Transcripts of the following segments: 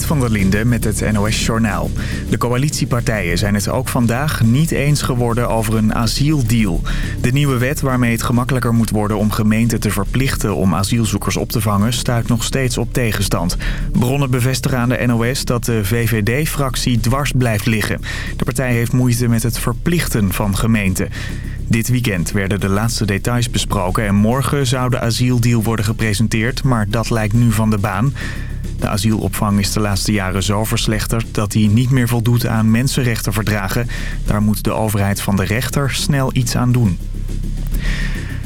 Van der Linde met het NOS-journaal. De coalitiepartijen zijn het ook vandaag niet eens geworden over een asieldeal. De nieuwe wet waarmee het gemakkelijker moet worden om gemeenten te verplichten om asielzoekers op te vangen... stuit nog steeds op tegenstand. Bronnen bevestigen aan de NOS dat de VVD-fractie dwars blijft liggen. De partij heeft moeite met het verplichten van gemeenten. Dit weekend werden de laatste details besproken en morgen zou de asieldeal worden gepresenteerd, maar dat lijkt nu van de baan. De asielopvang is de laatste jaren zo verslechterd dat hij niet meer voldoet aan mensenrechtenverdragen. Daar moet de overheid van de rechter snel iets aan doen.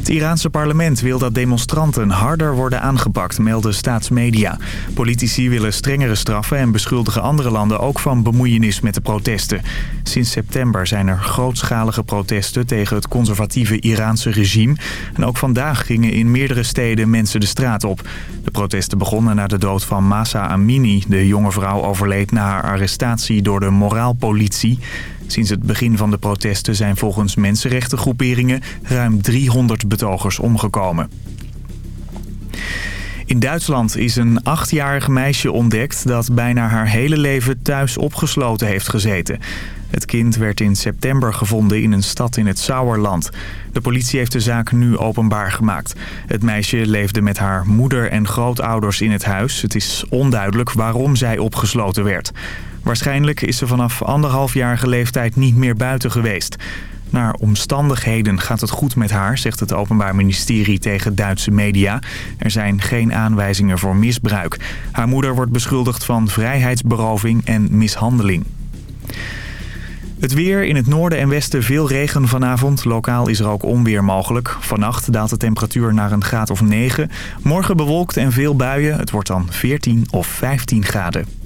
Het Iraanse parlement wil dat demonstranten harder worden aangepakt, melden staatsmedia. Politici willen strengere straffen en beschuldigen andere landen ook van bemoeienis met de protesten. Sinds september zijn er grootschalige protesten tegen het conservatieve Iraanse regime. En ook vandaag gingen in meerdere steden mensen de straat op. De protesten begonnen na de dood van Masa Amini. De jonge vrouw overleed na haar arrestatie door de moraalpolitie. Sinds het begin van de protesten zijn volgens mensenrechtengroeperingen ruim 300 betogers omgekomen. In Duitsland is een achtjarig meisje ontdekt dat bijna haar hele leven thuis opgesloten heeft gezeten. Het kind werd in september gevonden in een stad in het Sauerland. De politie heeft de zaak nu openbaar gemaakt. Het meisje leefde met haar moeder en grootouders in het huis. Het is onduidelijk waarom zij opgesloten werd. Waarschijnlijk is ze vanaf anderhalfjarige leeftijd niet meer buiten geweest. Naar omstandigheden gaat het goed met haar, zegt het Openbaar Ministerie tegen Duitse media. Er zijn geen aanwijzingen voor misbruik. Haar moeder wordt beschuldigd van vrijheidsberoving en mishandeling. Het weer in het noorden en westen veel regen vanavond. Lokaal is er ook onweer mogelijk. Vannacht daalt de temperatuur naar een graad of 9. Morgen bewolkt en veel buien. Het wordt dan 14 of 15 graden.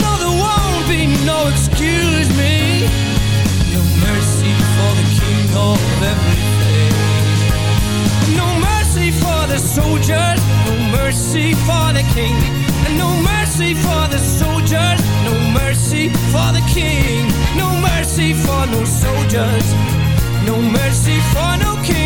No, there won't be no excuse me, no mercy for the king of everything. No mercy for the soldiers, no mercy for the king. No mercy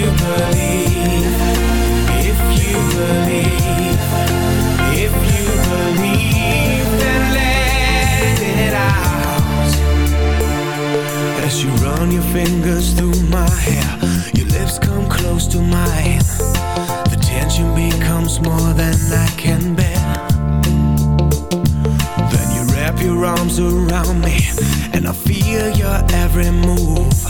you believe, if you believe, if you believe, then let it out. As you run your fingers through my hair, your lips come close to mine. The tension becomes more than I can bear. Then you wrap your arms around me, and I feel your every move.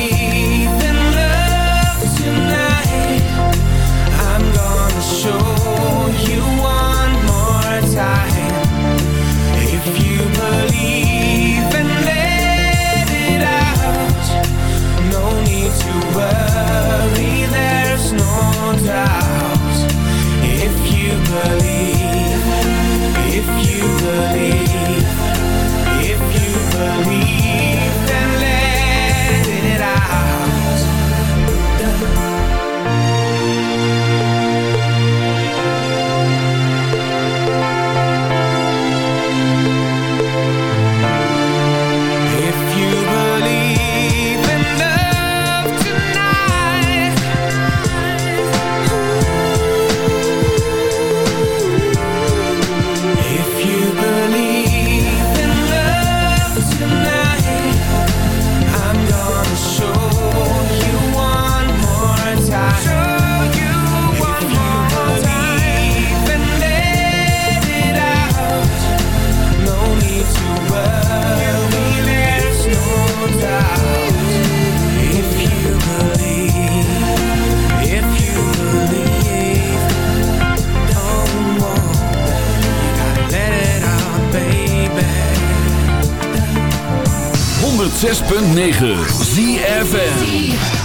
106.9 ZFN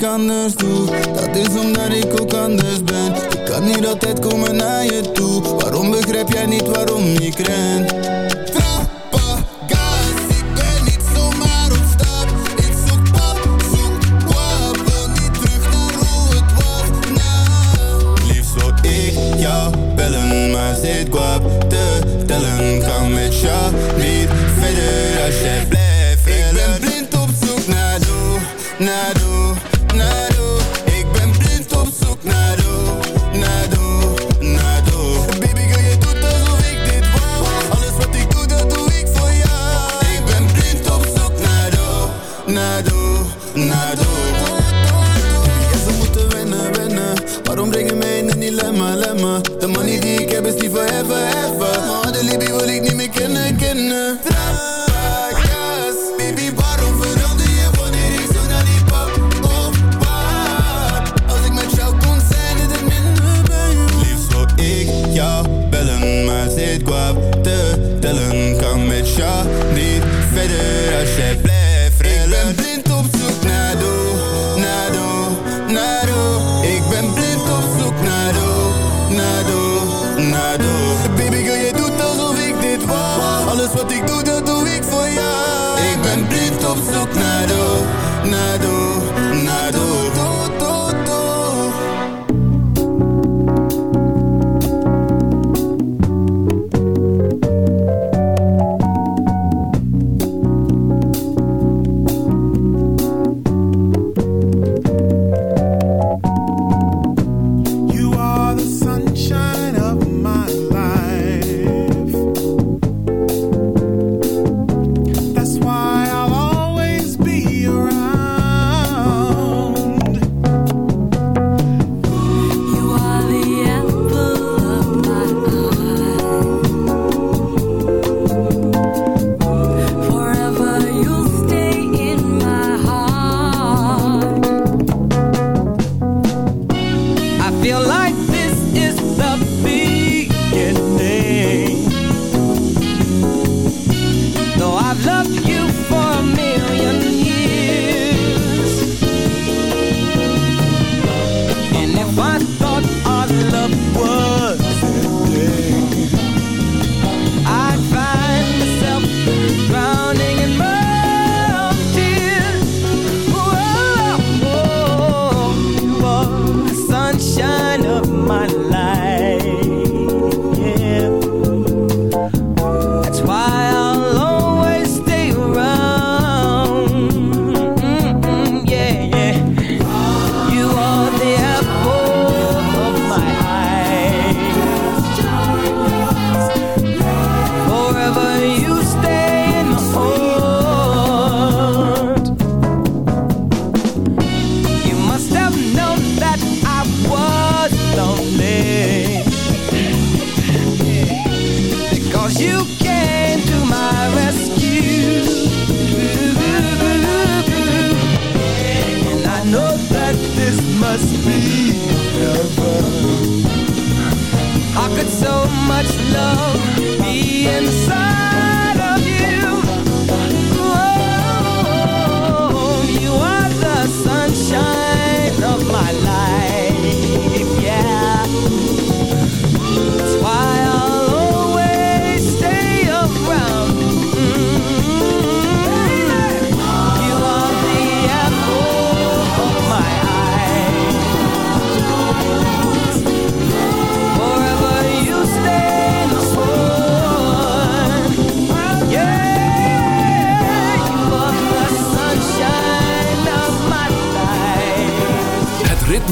ik anders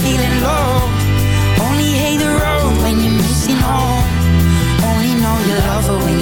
feeling low. Only hate the road when you're missing home. Only know you love her when